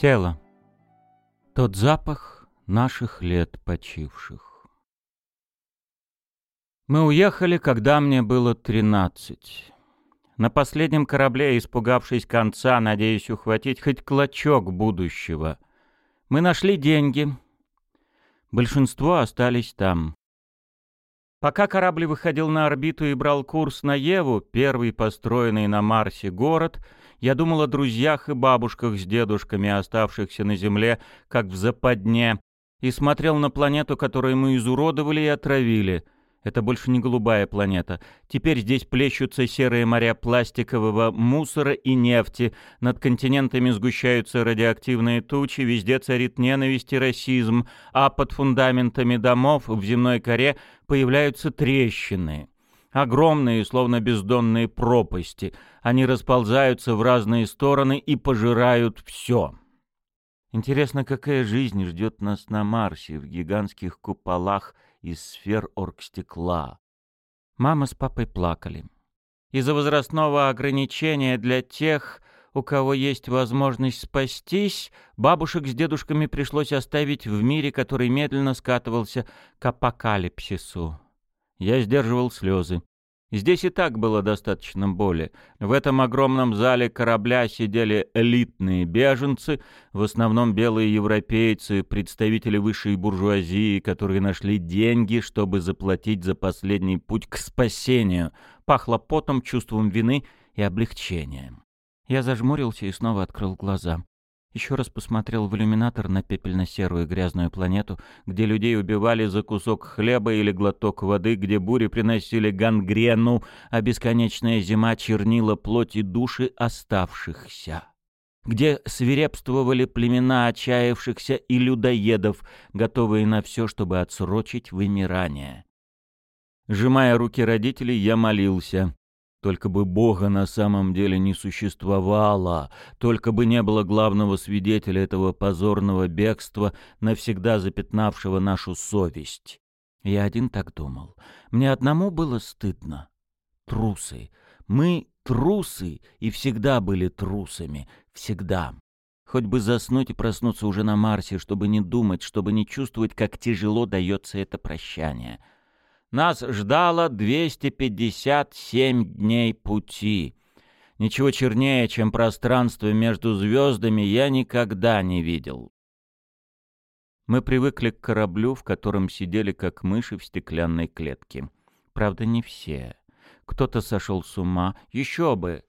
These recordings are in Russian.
Тело. Тот запах наших лет почивших. Мы уехали, когда мне было тринадцать. На последнем корабле, испугавшись конца, надеясь ухватить хоть клочок будущего. Мы нашли деньги. Большинство остались там. Пока корабль выходил на орбиту и брал курс на Еву, первый построенный на Марсе город, я думал о друзьях и бабушках с дедушками, оставшихся на Земле, как в западне, и смотрел на планету, которую мы изуродовали и отравили — это больше не голубая планета. Теперь здесь плещутся серые моря пластикового мусора и нефти. Над континентами сгущаются радиоактивные тучи, везде царит ненависть и расизм, а под фундаментами домов в земной коре появляются трещины. Огромные, словно бездонные пропасти. Они расползаются в разные стороны и пожирают все. Интересно, какая жизнь ждет нас на Марсе в гигантских куполах – из сфер оргстекла. Мама с папой плакали. Из-за возрастного ограничения для тех, у кого есть возможность спастись, бабушек с дедушками пришлось оставить в мире, который медленно скатывался к апокалипсису. Я сдерживал слезы. Здесь и так было достаточно боли. В этом огромном зале корабля сидели элитные беженцы, в основном белые европейцы, представители высшей буржуазии, которые нашли деньги, чтобы заплатить за последний путь к спасению. Пахло потом, чувством вины и облегчением. Я зажмурился и снова открыл глаза. Еще раз посмотрел в иллюминатор на пепельно-серую грязную планету, где людей убивали за кусок хлеба или глоток воды, где бури приносили гангрену, а бесконечная зима чернила плоть и души оставшихся. Где свирепствовали племена отчаявшихся и людоедов, готовые на все, чтобы отсрочить вымирание. Сжимая руки родителей, я молился. Только бы Бога на самом деле не существовало, только бы не было главного свидетеля этого позорного бегства, навсегда запятнавшего нашу совесть. Я один так думал. Мне одному было стыдно. Трусы. Мы трусы и всегда были трусами. Всегда. Хоть бы заснуть и проснуться уже на Марсе, чтобы не думать, чтобы не чувствовать, как тяжело дается это прощание — нас ждало 257 дней пути. Ничего чернее, чем пространство между звездами, я никогда не видел. Мы привыкли к кораблю, в котором сидели как мыши в стеклянной клетке. Правда, не все. Кто-то сошел с ума. Еще бы!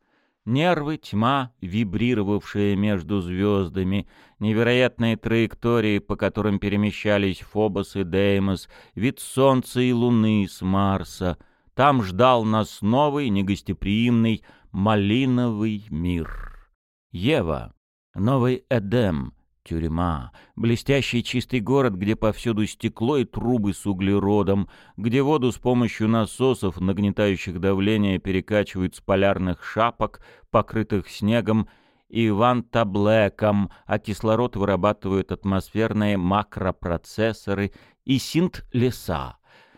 Нервы, тьма, вибрировавшая между звездами, невероятные траектории, по которым перемещались Фобос и Деймос, вид Солнца и Луны с Марса. Там ждал нас новый, негостеприимный, малиновый мир. Ева, новый Эдем — Тюрьма. Блестящий чистый город, где повсюду стекло и трубы с углеродом, где воду с помощью насосов, нагнетающих давление, перекачивают с полярных шапок, покрытых снегом, и вантаблэком, а кислород вырабатывают атмосферные макропроцессоры и синт-леса.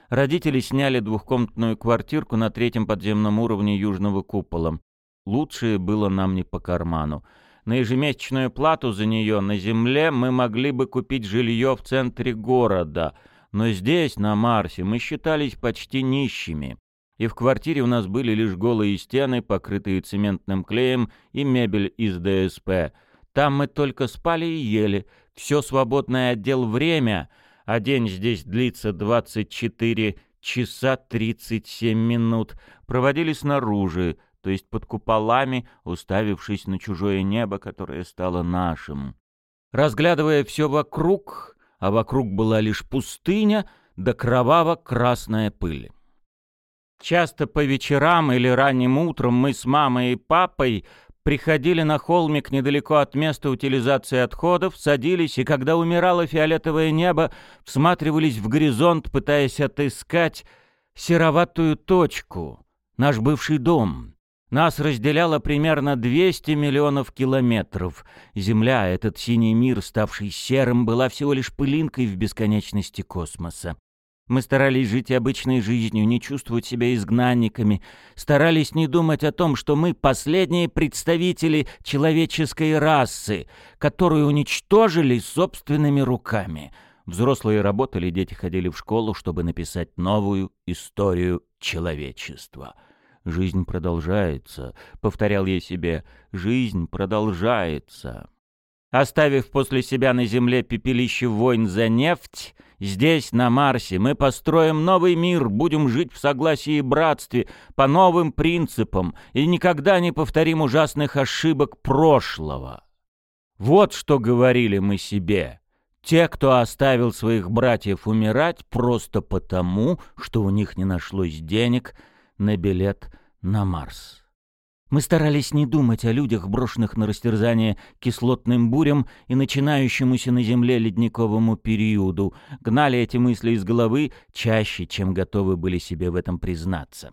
Родители сняли двухкомнатную квартирку на третьем подземном уровне южного купола. Лучшее было нам не по карману. На ежемесячную плату за нее на земле мы могли бы купить жилье в центре города, но здесь, на Марсе, мы считались почти нищими. И в квартире у нас были лишь голые стены, покрытые цементным клеем, и мебель из ДСП. Там мы только спали и ели. Все свободное отдел время, а день здесь длится 24 часа 37 минут, проводили снаружи, то есть под куполами, уставившись на чужое небо, которое стало нашим. Разглядывая все вокруг, а вокруг была лишь пустыня да кроваво-красная пыль. Часто по вечерам или ранним утром мы с мамой и папой приходили на холмик недалеко от места утилизации отходов, садились и, когда умирало фиолетовое небо, всматривались в горизонт, пытаясь отыскать сероватую точку, наш бывший дом. Нас разделяло примерно 200 миллионов километров. Земля, этот синий мир, ставший серым, была всего лишь пылинкой в бесконечности космоса. Мы старались жить обычной жизнью, не чувствовать себя изгнанниками, старались не думать о том, что мы последние представители человеческой расы, которую уничтожили собственными руками. Взрослые работали, дети ходили в школу, чтобы написать новую историю человечества. «Жизнь продолжается», — повторял я себе, — «жизнь продолжается». Оставив после себя на земле пепелище войн за нефть, здесь, на Марсе, мы построим новый мир, будем жить в согласии и братстве, по новым принципам, и никогда не повторим ужасных ошибок прошлого. Вот что говорили мы себе. Те, кто оставил своих братьев умирать просто потому, что у них не нашлось денег на билет на Марс. Мы старались не думать о людях, брошенных на растерзание кислотным бурям и начинающемуся на Земле ледниковому периоду, гнали эти мысли из головы чаще, чем готовы были себе в этом признаться.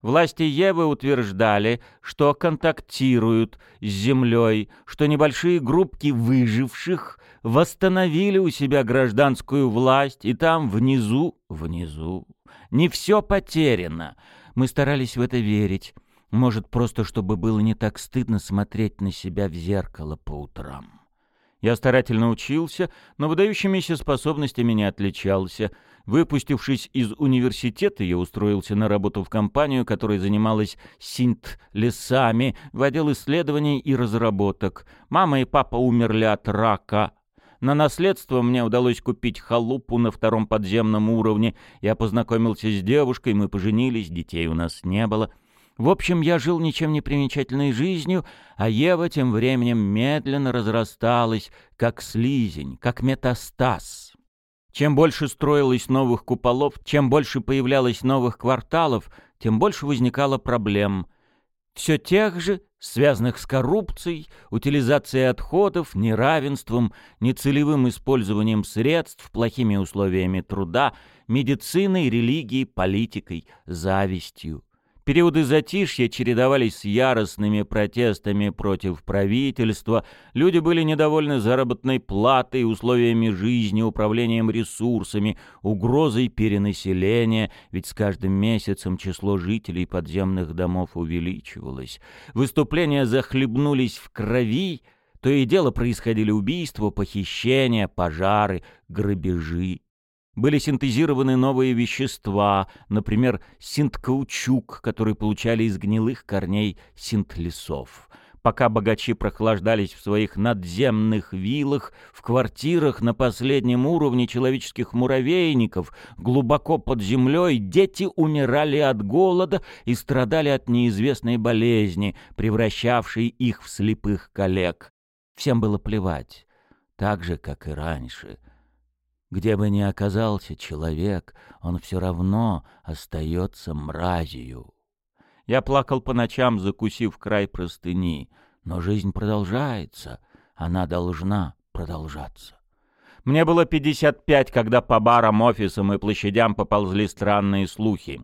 Власти Евы утверждали, что контактируют с Землей, что небольшие группки выживших восстановили у себя гражданскую власть, и там внизу, внизу, не все потеряно. Мы старались в это верить, может, просто чтобы было не так стыдно смотреть на себя в зеркало по утрам. Я старательно учился, но выдающимися способностями не отличался. Выпустившись из университета, я устроился на работу в компанию, которая занималась синт-лесами, в исследований и разработок. Мама и папа умерли от рака. На наследство мне удалось купить халупу на втором подземном уровне. Я познакомился с девушкой, мы поженились, детей у нас не было — в общем, я жил ничем не примечательной жизнью, а Ева тем временем медленно разрасталась, как слизень, как метастаз. Чем больше строилось новых куполов, чем больше появлялось новых кварталов, тем больше возникало проблем. Все тех же, связанных с коррупцией, утилизацией отходов, неравенством, нецелевым использованием средств, плохими условиями труда, медициной, религией, политикой, завистью. Периоды затишья чередовались с яростными протестами против правительства, люди были недовольны заработной платой, условиями жизни, управлением ресурсами, угрозой перенаселения, ведь с каждым месяцем число жителей подземных домов увеличивалось. Выступления захлебнулись в крови, то и дело происходили убийства, похищения, пожары, грабежи. Были синтезированы новые вещества, например, синт-каучук, который получали из гнилых корней синт-лесов. Пока богачи прохлаждались в своих надземных виллах, в квартирах на последнем уровне человеческих муравейников, глубоко под землей, дети умирали от голода и страдали от неизвестной болезни, превращавшей их в слепых коллег. Всем было плевать, так же, как и раньше — где бы ни оказался человек, он все равно остается мразью. Я плакал по ночам, закусив край простыни, но жизнь продолжается, она должна продолжаться. Мне было 55, когда по барам, офисам и площадям поползли странные слухи.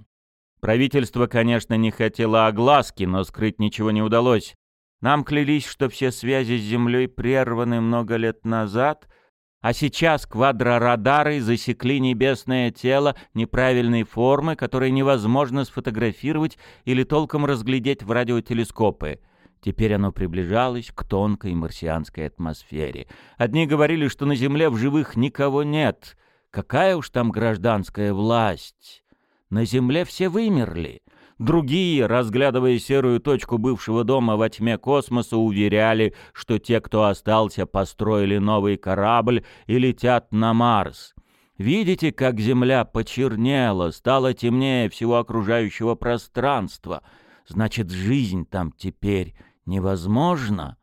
Правительство, конечно, не хотело огласки, но скрыть ничего не удалось. Нам клялись, что все связи с Землей прерваны много лет назад — а сейчас квадрорадары засекли небесное тело неправильной формы, которое невозможно сфотографировать или толком разглядеть в радиотелескопы. Теперь оно приближалось к тонкой марсианской атмосфере. Одни говорили, что на Земле в живых никого нет. Какая уж там гражданская власть? На Земле все вымерли. Другие, разглядывая серую точку бывшего дома во тьме космоса, уверяли, что те, кто остался, построили новый корабль и летят на Марс. Видите, как Земля почернела, стала темнее всего окружающего пространства. Значит, жизнь там теперь невозможна?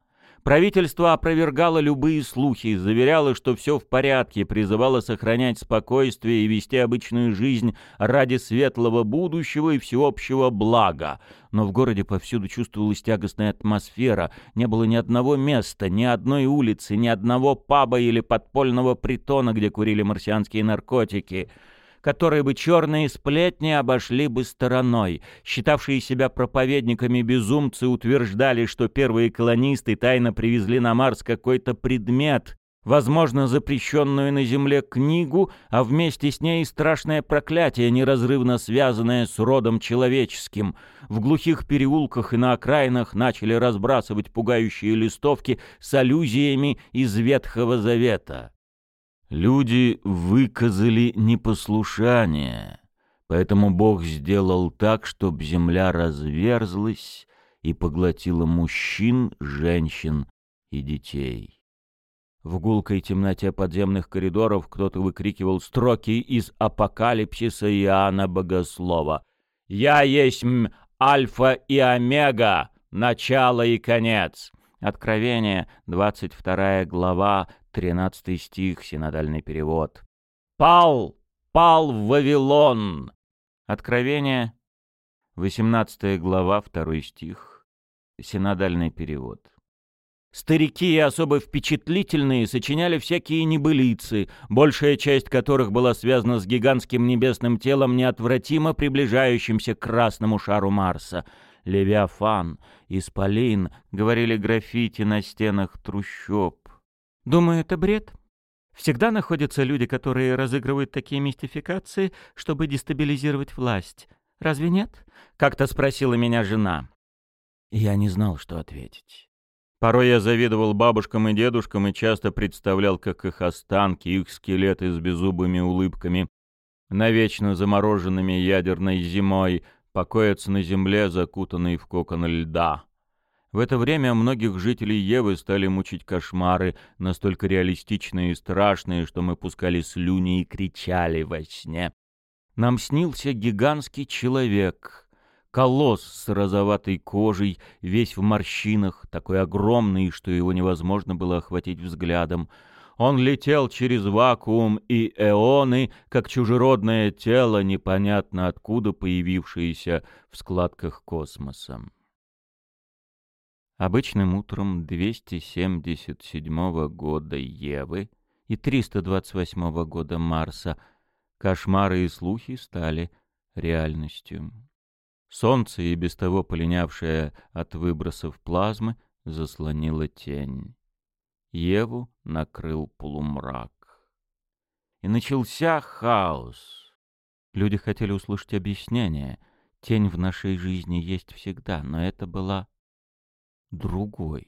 Правительство опровергало любые слухи, заверяло, что все в порядке, призывало сохранять спокойствие и вести обычную жизнь ради светлого будущего и всеобщего блага. Но в городе повсюду чувствовалась тягостная атмосфера, не было ни одного места, ни одной улицы, ни одного паба или подпольного притона, где курили марсианские наркотики — которые бы черные сплетни обошли бы стороной. Считавшие себя проповедниками безумцы утверждали, что первые колонисты тайно привезли на Марс какой-то предмет, возможно, запрещенную на земле книгу, а вместе с ней страшное проклятие, неразрывно связанное с родом человеческим. В глухих переулках и на окраинах начали разбрасывать пугающие листовки с аллюзиями из Ветхого Завета. Люди выказали непослушание, поэтому Бог сделал так, чтобы земля разверзлась и поглотила мужчин, женщин и детей. В гулкой темноте подземных коридоров кто-то выкрикивал строки из апокалипсиса Иоанна Богослова. «Я есть Альфа и Омега, начало и конец». Откровение, 22 глава, 13 стих, синодальный перевод. «Пал! Пал в Вавилон!» Откровение, 18 глава, 2 стих, синодальный перевод. Старики и особо впечатлительные сочиняли всякие небылицы, большая часть которых была связана с гигантским небесным телом, неотвратимо приближающимся к красному шару Марса. Левиафан, Исполин, говорили граффити на стенах трущоб. Думаю, это бред. Всегда находятся люди, которые разыгрывают такие мистификации, чтобы дестабилизировать власть. Разве нет? Как-то спросила меня жена. Я не знал, что ответить. Порой я завидовал бабушкам и дедушкам и часто представлял, как их останки, их скелеты с беззубыми улыбками, навечно замороженными ядерной зимой, покоятся на земле, закутанной в кокон льда. В это время многих жителей Евы стали мучить кошмары, настолько реалистичные и страшные, что мы пускали слюни и кричали во сне. Нам снился гигантский человек — Колосс с розоватой кожей, весь в морщинах, такой огромный, что его невозможно было охватить взглядом. Он летел через вакуум и эоны, как чужеродное тело, непонятно откуда появившееся в складках космоса. Обычным утром 277 года Евы и 328 года Марса кошмары и слухи стали реальностью. Солнце, и без того полинявшее от выбросов плазмы, заслонило тень. Еву накрыл полумрак. И начался хаос. Люди хотели услышать объяснение. Тень в нашей жизни есть всегда, но это была другой.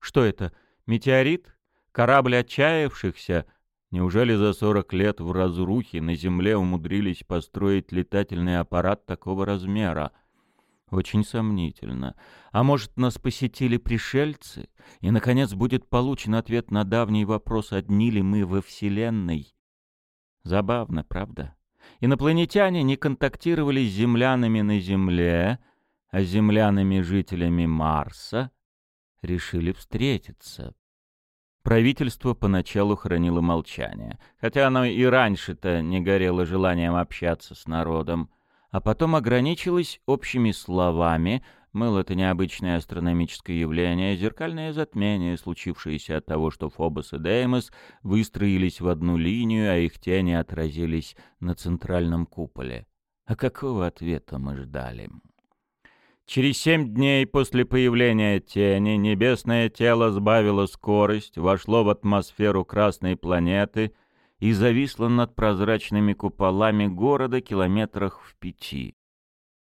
Что это? Метеорит? Корабль отчаявшихся? Неужели за сорок лет в разрухе на Земле умудрились построить летательный аппарат такого размера? Очень сомнительно. А может, нас посетили пришельцы? И, наконец, будет получен ответ на давний вопрос, одни ли мы во Вселенной? Забавно, правда? Инопланетяне не контактировали с землянами на Земле, а с землянами-жителями Марса решили встретиться. Правительство поначалу хранило молчание, хотя оно и раньше-то не горело желанием общаться с народом, а потом ограничилось общими словами, мыл это необычное астрономическое явление, зеркальное затмение, случившееся от того, что Фобос и Деймос выстроились в одну линию, а их тени отразились на центральном куполе. А какого ответа мы ждали? Через семь дней после появления тени небесное тело сбавило скорость, вошло в атмосферу красной планеты и зависло над прозрачными куполами города километрах в пяти.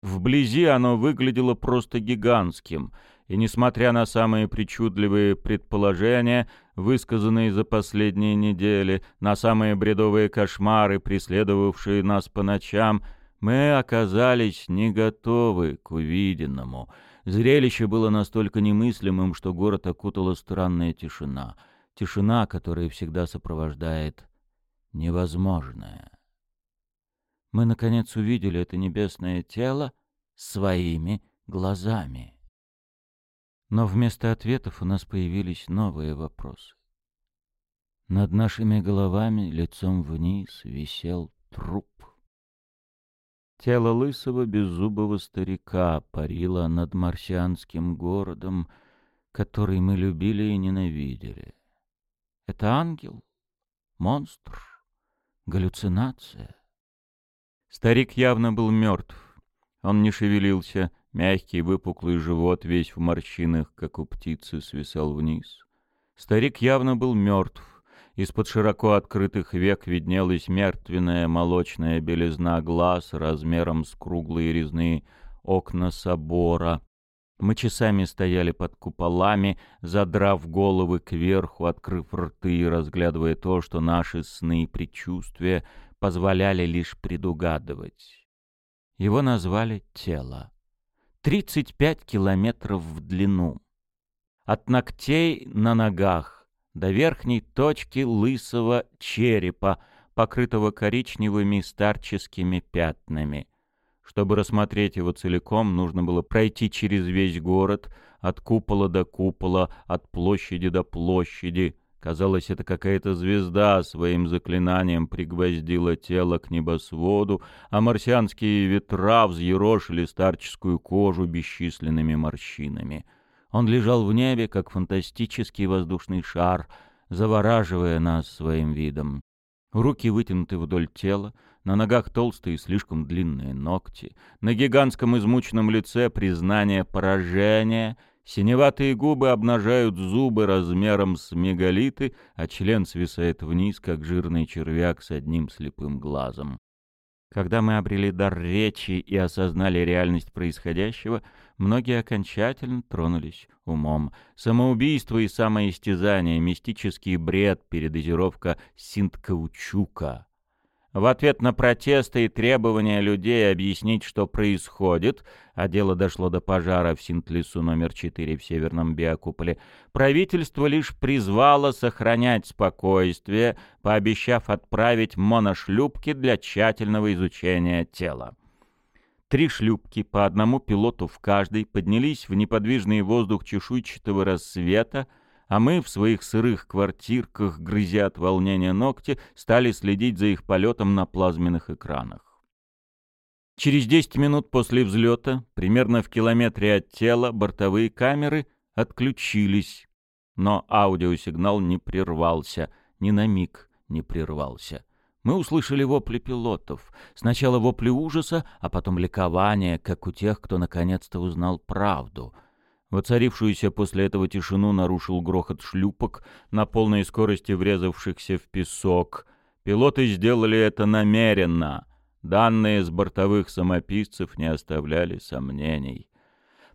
Вблизи оно выглядело просто гигантским, и, несмотря на самые причудливые предположения, высказанные за последние недели, на самые бредовые кошмары, преследовавшие нас по ночам — мы оказались не готовы к увиденному. Зрелище было настолько немыслимым, что город окутала странная тишина. Тишина, которая всегда сопровождает невозможное. Мы, наконец, увидели это небесное тело своими глазами. Но вместо ответов у нас появились новые вопросы. Над нашими головами, лицом вниз, висел труп. Тело лысого беззубого старика парило над марсианским городом, который мы любили и ненавидели. Это ангел? Монстр? Галлюцинация? Старик явно был мертв. Он не шевелился, мягкий выпуклый живот весь в морщинах, как у птицы, свисал вниз. Старик явно был мертв. Из-под широко открытых век виднелась мертвенная молочная белизна глаз размером с круглые резные окна собора. Мы часами стояли под куполами, задрав головы кверху, открыв рты и разглядывая то, что наши сны и предчувствия позволяли лишь предугадывать. Его назвали «тело». 35 километров в длину. От ногтей на ногах до верхней точки лысого черепа, покрытого коричневыми старческими пятнами. Чтобы рассмотреть его целиком, нужно было пройти через весь город, от купола до купола, от площади до площади. Казалось, это какая-то звезда своим заклинанием пригвоздила тело к небосводу, а марсианские ветра взъерошили старческую кожу бесчисленными морщинами. Он лежал в небе, как фантастический воздушный шар, завораживая нас своим видом. Руки вытянуты вдоль тела, на ногах толстые слишком длинные ногти, на гигантском измученном лице признание поражения, синеватые губы обнажают зубы размером с мегалиты, а член свисает вниз, как жирный червяк с одним слепым глазом. Когда мы обрели дар речи и осознали реальность происходящего, многие окончательно тронулись умом. Самоубийство и самоистязание, мистический бред, передозировка синткаучука. В ответ на протесты и требования людей объяснить, что происходит, а дело дошло до пожара в Синтлису номер 4 в Северном Биокуполе, правительство лишь призвало сохранять спокойствие, пообещав отправить моношлюпки для тщательного изучения тела. Три шлюпки, по одному пилоту в каждой, поднялись в неподвижный воздух чешуйчатого рассвета, а мы в своих сырых квартирках, грызя от волнения ногти, стали следить за их полетом на плазменных экранах. Через 10 минут после взлета, примерно в километре от тела, бортовые камеры отключились, но аудиосигнал не прервался, ни на миг не прервался. Мы услышали вопли пилотов. Сначала вопли ужаса, а потом ликование, как у тех, кто наконец-то узнал правду — Воцарившуюся после этого тишину нарушил грохот шлюпок, на полной скорости врезавшихся в песок. Пилоты сделали это намеренно. Данные с бортовых самописцев не оставляли сомнений.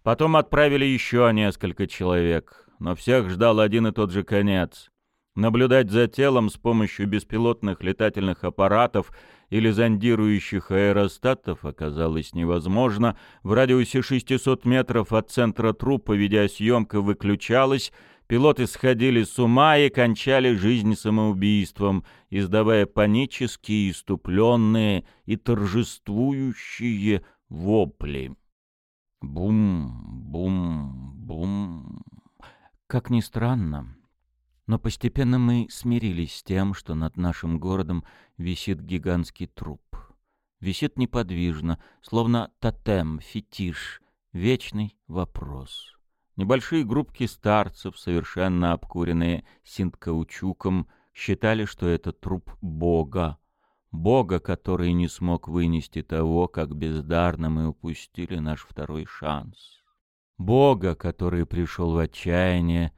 Потом отправили еще несколько человек, но всех ждал один и тот же конец. Наблюдать за телом с помощью беспилотных летательных аппаратов или зондирующих аэростатов оказалось невозможно. В радиусе 600 метров от центра трупа видеосъемка выключалась, пилоты сходили с ума и кончали жизнь самоубийством, издавая панические, иступленные и торжествующие вопли. Бум, бум, бум. Как ни странно, но постепенно мы смирились с тем, что над нашим городом висит гигантский труп. Висит неподвижно, словно тотем, фетиш, вечный вопрос. Небольшие группки старцев, совершенно обкуренные синткаучуком, считали, что это труп Бога. Бога, который не смог вынести того, как бездарно мы упустили наш второй шанс. Бога, который пришел в отчаяние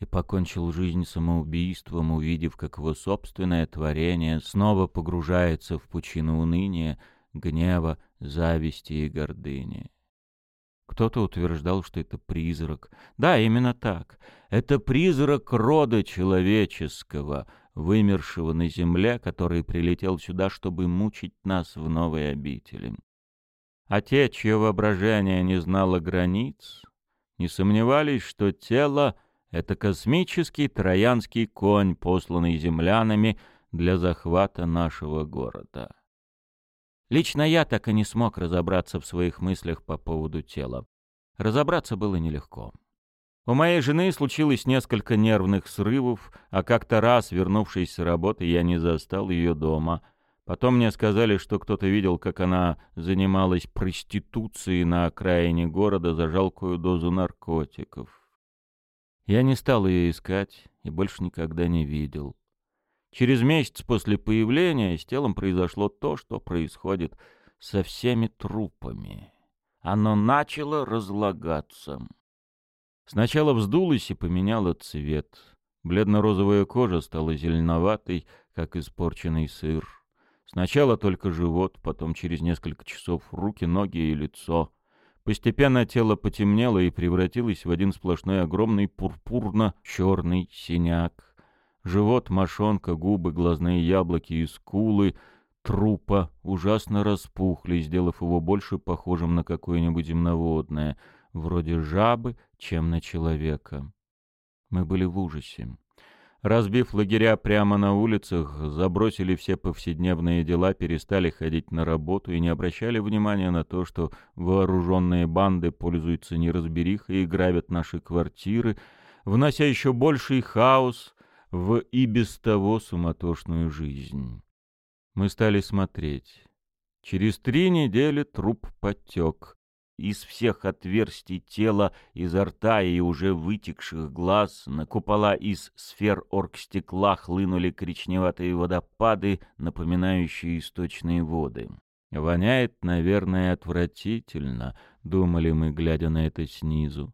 и покончил жизнь самоубийством, увидев, как его собственное творение снова погружается в пучину уныния, гнева, зависти и гордыни. Кто-то утверждал, что это призрак. Да, именно так. Это призрак рода человеческого, вымершего на земле, который прилетел сюда, чтобы мучить нас в новой обители. А те, чье воображение не знало границ, не сомневались, что тело — это космический троянский конь, посланный землянами для захвата нашего города. Лично я так и не смог разобраться в своих мыслях по поводу тела. Разобраться было нелегко. У моей жены случилось несколько нервных срывов, а как-то раз, вернувшись с работы, я не застал ее дома. Потом мне сказали, что кто-то видел, как она занималась проституцией на окраине города за жалкую дозу наркотиков. Я не стал ее искать и больше никогда не видел. Через месяц после появления с телом произошло то, что происходит со всеми трупами. Оно начало разлагаться. Сначала вздулось и поменяло цвет. Бледно-розовая кожа стала зеленоватой, как испорченный сыр. Сначала только живот, потом через несколько часов руки, ноги и лицо. Постепенно тело потемнело и превратилось в один сплошной огромный пурпурно-черный синяк. Живот, мошонка, губы, глазные яблоки и скулы трупа ужасно распухли, сделав его больше похожим на какое-нибудь земноводное, вроде жабы, чем на человека. Мы были в ужасе. Разбив лагеря прямо на улицах, забросили все повседневные дела, перестали ходить на работу и не обращали внимания на то, что вооруженные банды пользуются неразберихой и грабят наши квартиры, внося еще больший хаос в и без того суматошную жизнь. Мы стали смотреть. Через три недели труп потек. Из всех отверстий тела, изо рта и уже вытекших глаз на купола из сфер оргстекла хлынули коричневатые водопады, напоминающие источные воды. «Воняет, наверное, отвратительно», — думали мы, глядя на это снизу.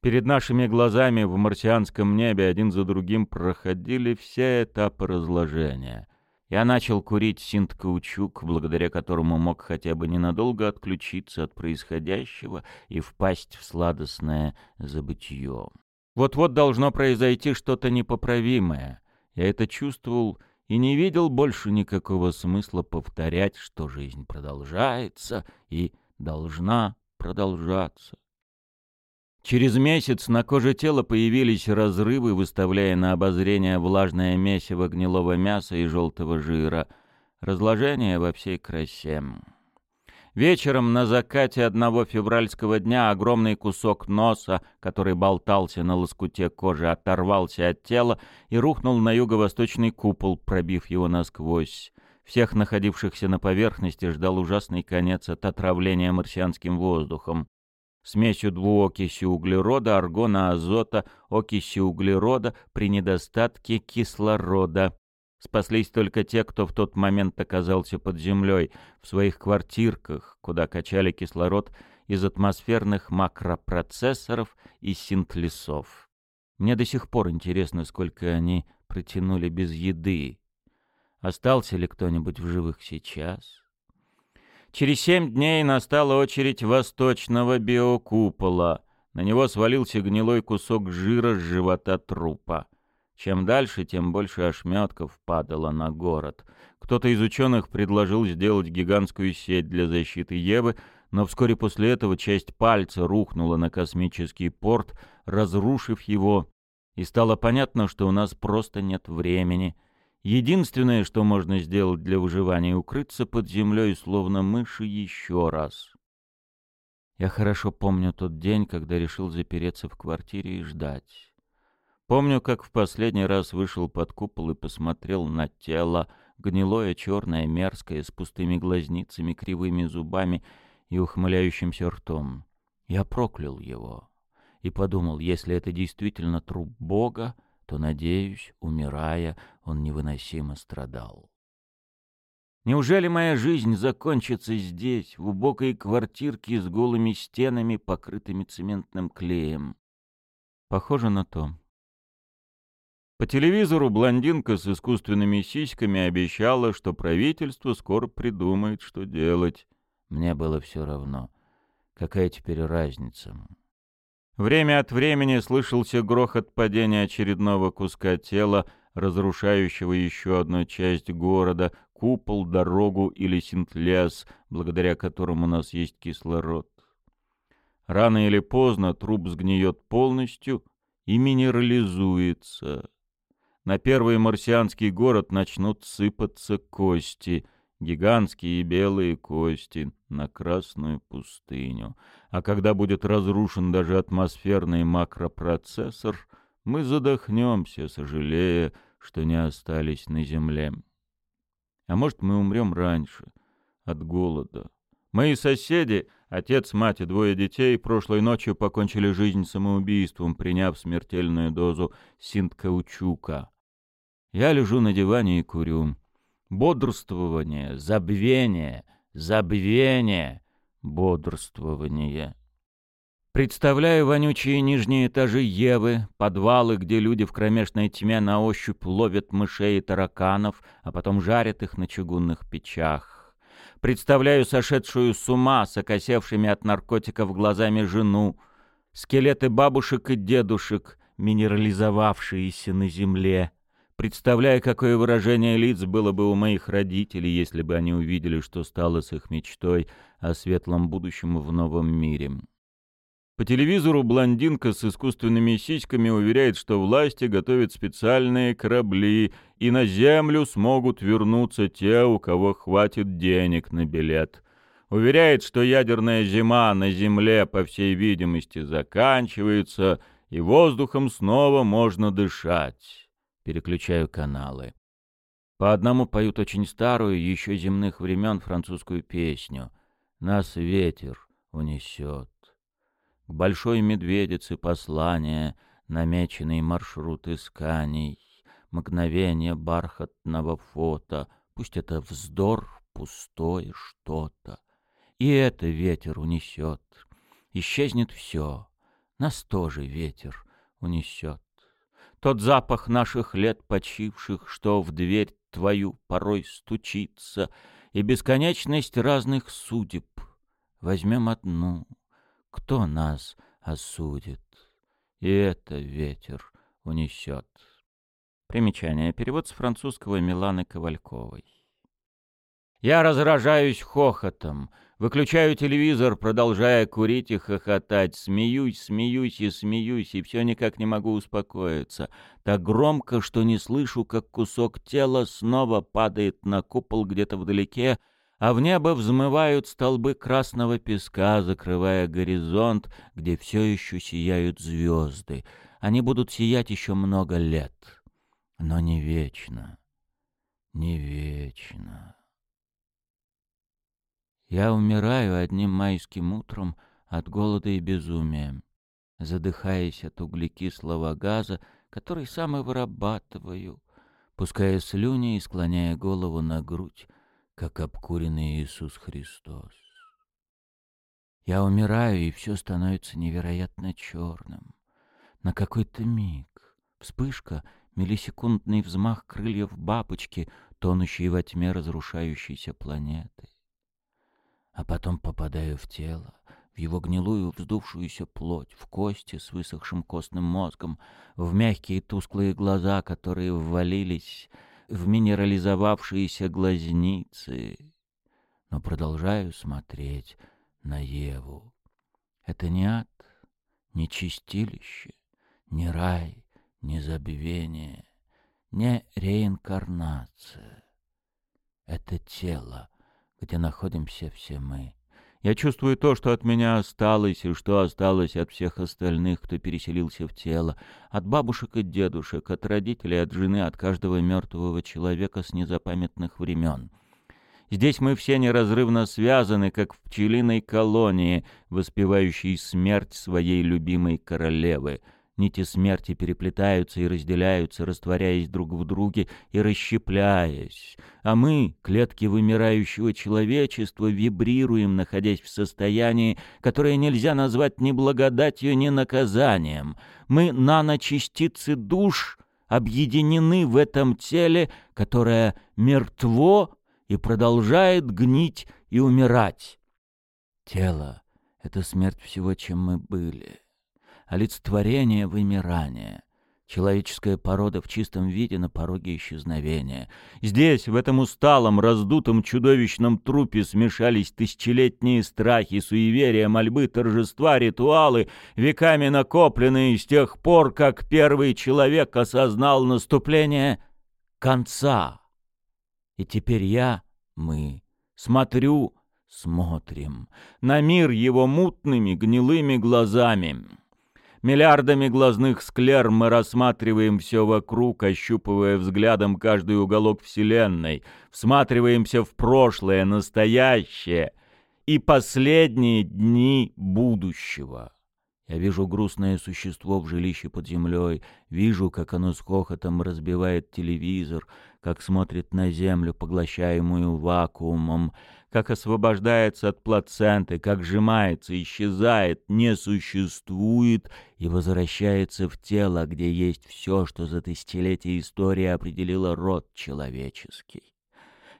Перед нашими глазами в марсианском небе один за другим проходили все этапы разложения. Я начал курить синт-каучук, благодаря которому мог хотя бы ненадолго отключиться от происходящего и впасть в сладостное забытье. Вот-вот должно произойти что-то непоправимое. Я это чувствовал и не видел больше никакого смысла повторять, что жизнь продолжается и должна продолжаться. Через месяц на коже тела появились разрывы, выставляя на обозрение влажное месиво гнилого мяса и желтого жира. Разложение во всей красе. Вечером на закате одного февральского дня огромный кусок носа, который болтался на лоскуте кожи, оторвался от тела и рухнул на юго-восточный купол, пробив его насквозь. Всех находившихся на поверхности ждал ужасный конец от отравления марсианским воздухом смесью двуокиси углерода, аргона, азота, окиси углерода при недостатке кислорода. Спаслись только те, кто в тот момент оказался под землей, в своих квартирках, куда качали кислород из атмосферных макропроцессоров и синтлесов. Мне до сих пор интересно, сколько они протянули без еды. Остался ли кто-нибудь в живых сейчас? Через семь дней настала очередь восточного биокупола. На него свалился гнилой кусок жира с живота трупа. Чем дальше, тем больше ошметков падало на город. Кто-то из ученых предложил сделать гигантскую сеть для защиты Евы, но вскоре после этого часть пальца рухнула на космический порт, разрушив его, и стало понятно, что у нас просто нет времени — Единственное, что можно сделать для выживания, укрыться под землей, словно мыши, еще раз. Я хорошо помню тот день, когда решил запереться в квартире и ждать. Помню, как в последний раз вышел под купол и посмотрел на тело, гнилое, черное, мерзкое, с пустыми глазницами, кривыми зубами и ухмыляющимся ртом. Я проклял его и подумал, если это действительно труп Бога, то, надеюсь, умирая, он невыносимо страдал. Неужели моя жизнь закончится здесь, в убогой квартирке с голыми стенами, покрытыми цементным клеем? Похоже на то. По телевизору блондинка с искусственными сиськами обещала, что правительство скоро придумает, что делать. Мне было все равно. Какая теперь разница? Время от времени слышался грохот падения очередного куска тела, разрушающего еще одну часть города, купол, дорогу или синтлес, благодаря которому у нас есть кислород. Рано или поздно труп сгниет полностью и минерализуется. На первый марсианский город начнут сыпаться кости — гигантские белые кости на красную пустыню. А когда будет разрушен даже атмосферный макропроцессор, мы задохнемся, сожалея, что не остались на земле. А может, мы умрем раньше, от голода. Мои соседи, отец, мать и двое детей, прошлой ночью покончили жизнь самоубийством, приняв смертельную дозу синткаучука. Я лежу на диване и курю бодрствование, забвение, забвение, бодрствование. Представляю вонючие нижние этажи Евы, подвалы, где люди в кромешной тьме на ощупь ловят мышей и тараканов, а потом жарят их на чугунных печах. Представляю сошедшую с ума, с окосевшими от наркотиков глазами жену, скелеты бабушек и дедушек, минерализовавшиеся на земле. Представляю, какое выражение лиц было бы у моих родителей, если бы они увидели, что стало с их мечтой о светлом будущем в новом мире. По телевизору блондинка с искусственными сиськами уверяет, что власти готовят специальные корабли, и на Землю смогут вернуться те, у кого хватит денег на билет. Уверяет, что ядерная зима на Земле, по всей видимости, заканчивается, и воздухом снова можно дышать. Переключаю каналы. По одному поют очень старую, еще земных времен французскую песню «Нас ветер унесет». К большой медведице послание, намеченный маршрут исканий, мгновение бархатного фото, пусть это вздор, пустое что-то. И это ветер унесет. Исчезнет все, нас тоже ветер унесет. Тот запах наших лет почивших, что в дверь твою порой стучится, и бесконечность разных судеб. Возьмем одну — кто нас осудит? И это ветер унесет. Примечание. Перевод с французского Миланы Ковальковой. Я разражаюсь хохотом, выключаю телевизор, продолжая курить и хохотать, смеюсь, смеюсь и смеюсь, и все никак не могу успокоиться. Так громко, что не слышу, как кусок тела снова падает на купол где-то вдалеке, а в небо взмывают столбы красного песка, закрывая горизонт, где все еще сияют звезды. Они будут сиять еще много лет, но не вечно, не вечно. Я умираю одним майским утром от голода и безумия, задыхаясь от углекислого газа, который сам и вырабатываю, пуская слюни и склоняя голову на грудь, как обкуренный Иисус Христос. Я умираю, и все становится невероятно черным. На какой-то миг вспышка, миллисекундный взмах крыльев бабочки, тонущей во тьме разрушающейся планеты. А потом попадаю в тело, в его гнилую вздувшуюся плоть, в кости с высохшим костным мозгом, в мягкие тусклые глаза, которые ввалились в минерализовавшиеся глазницы, но продолжаю смотреть на Еву. Это не ад, не чистилище, не рай, не забвение, не реинкарнация. Это тело, где находимся все мы. Я чувствую то, что от меня осталось, и что осталось от всех остальных, кто переселился в тело. От бабушек и дедушек, от родителей, от жены, от каждого мертвого человека с незапамятных времен. Здесь мы все неразрывно связаны, как в пчелиной колонии, воспевающей смерть своей любимой королевы — Нити смерти переплетаются и разделяются, растворяясь друг в друге и расщепляясь. А мы, клетки вымирающего человечества, вибрируем, находясь в состоянии, которое нельзя назвать ни благодатью, ни наказанием. Мы, наночастицы душ, объединены в этом теле, которое мертво и продолжает гнить и умирать. Тело — это смерть всего, чем мы были олицетворение вымирания. Человеческая порода в чистом виде на пороге исчезновения. Здесь, в этом усталом, раздутом, чудовищном трупе смешались тысячелетние страхи, суеверия, мольбы, торжества, ритуалы, веками накопленные с тех пор, как первый человек осознал наступление конца. И теперь я, мы, смотрю, смотрим на мир его мутными, гнилыми глазами. Миллиардами глазных склер мы рассматриваем все вокруг, ощупывая взглядом каждый уголок Вселенной, всматриваемся в прошлое, настоящее и последние дни будущего. Я вижу грустное существо в жилище под землей, вижу, как оно с хохотом разбивает телевизор, как смотрит на землю, поглощаемую вакуумом, как освобождается от плаценты, как сжимается, исчезает, не существует и возвращается в тело, где есть все, что за тысячелетия истории определило род человеческий.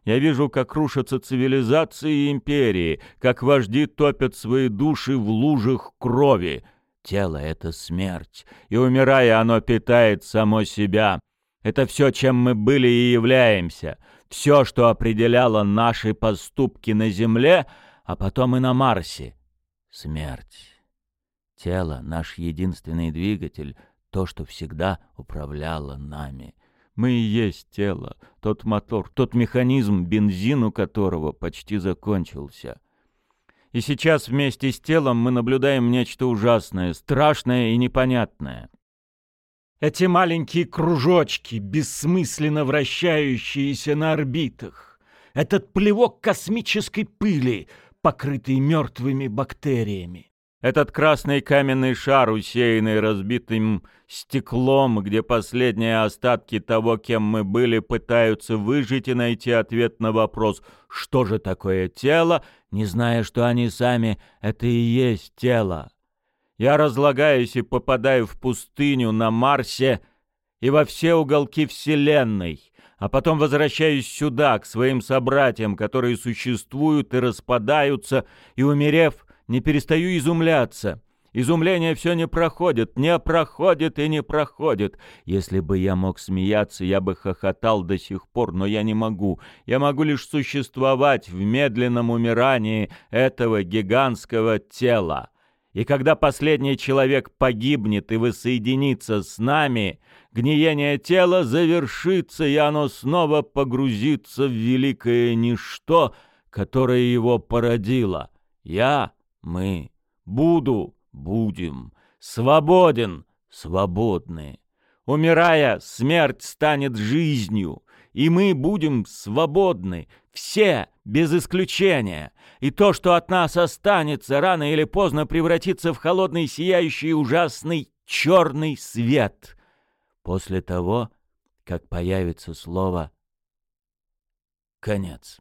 Я вижу, как рушатся цивилизации и империи, как вожди топят свои души в лужах крови. Тело — это смерть, и, умирая, оно питает само себя. Это все, чем мы были и являемся — все, что определяло наши поступки на Земле, а потом и на Марсе. Смерть. Тело — наш единственный двигатель, то, что всегда управляло нами. Мы и есть тело, тот мотор, тот механизм, бензину которого почти закончился. И сейчас вместе с телом мы наблюдаем нечто ужасное, страшное и непонятное. Эти маленькие кружочки, бессмысленно вращающиеся на орбитах. Этот плевок космической пыли, покрытый мертвыми бактериями. Этот красный каменный шар, усеянный разбитым стеклом, где последние остатки того, кем мы были, пытаются выжить и найти ответ на вопрос, что же такое тело, не зная, что они сами — это и есть тело. Я разлагаюсь и попадаю в пустыню на Марсе и во все уголки Вселенной, а потом возвращаюсь сюда, к своим собратьям, которые существуют и распадаются, и, умерев, не перестаю изумляться. Изумление все не проходит, не проходит и не проходит. Если бы я мог смеяться, я бы хохотал до сих пор, но я не могу. Я могу лишь существовать в медленном умирании этого гигантского тела. И когда последний человек погибнет и воссоединится с нами, гниение тела завершится, и оно снова погрузится в великое ничто, которое его породило. Я, мы, буду, будем, свободен, свободны. Умирая, смерть станет жизнью, и мы будем свободны, все, без исключения. И то, что от нас останется, рано или поздно превратится в холодный, сияющий, ужасный черный свет. После того, как появится слово «конец».